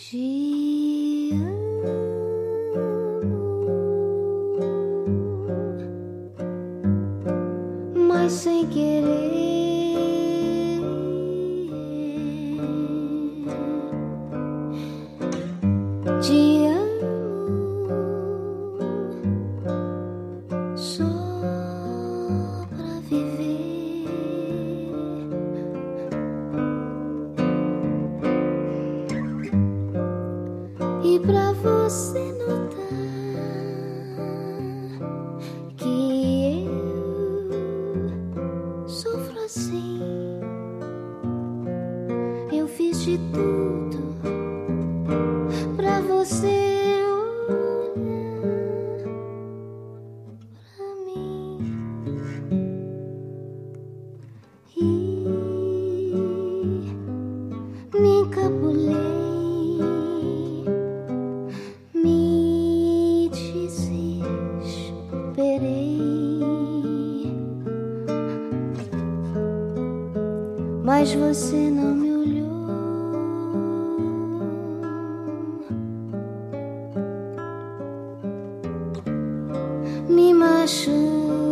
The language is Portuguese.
Te amo, mas sem querer. E pra você notar que eu sofro assim, eu fiz de tudo pra você mas você não me olhou. me machuca.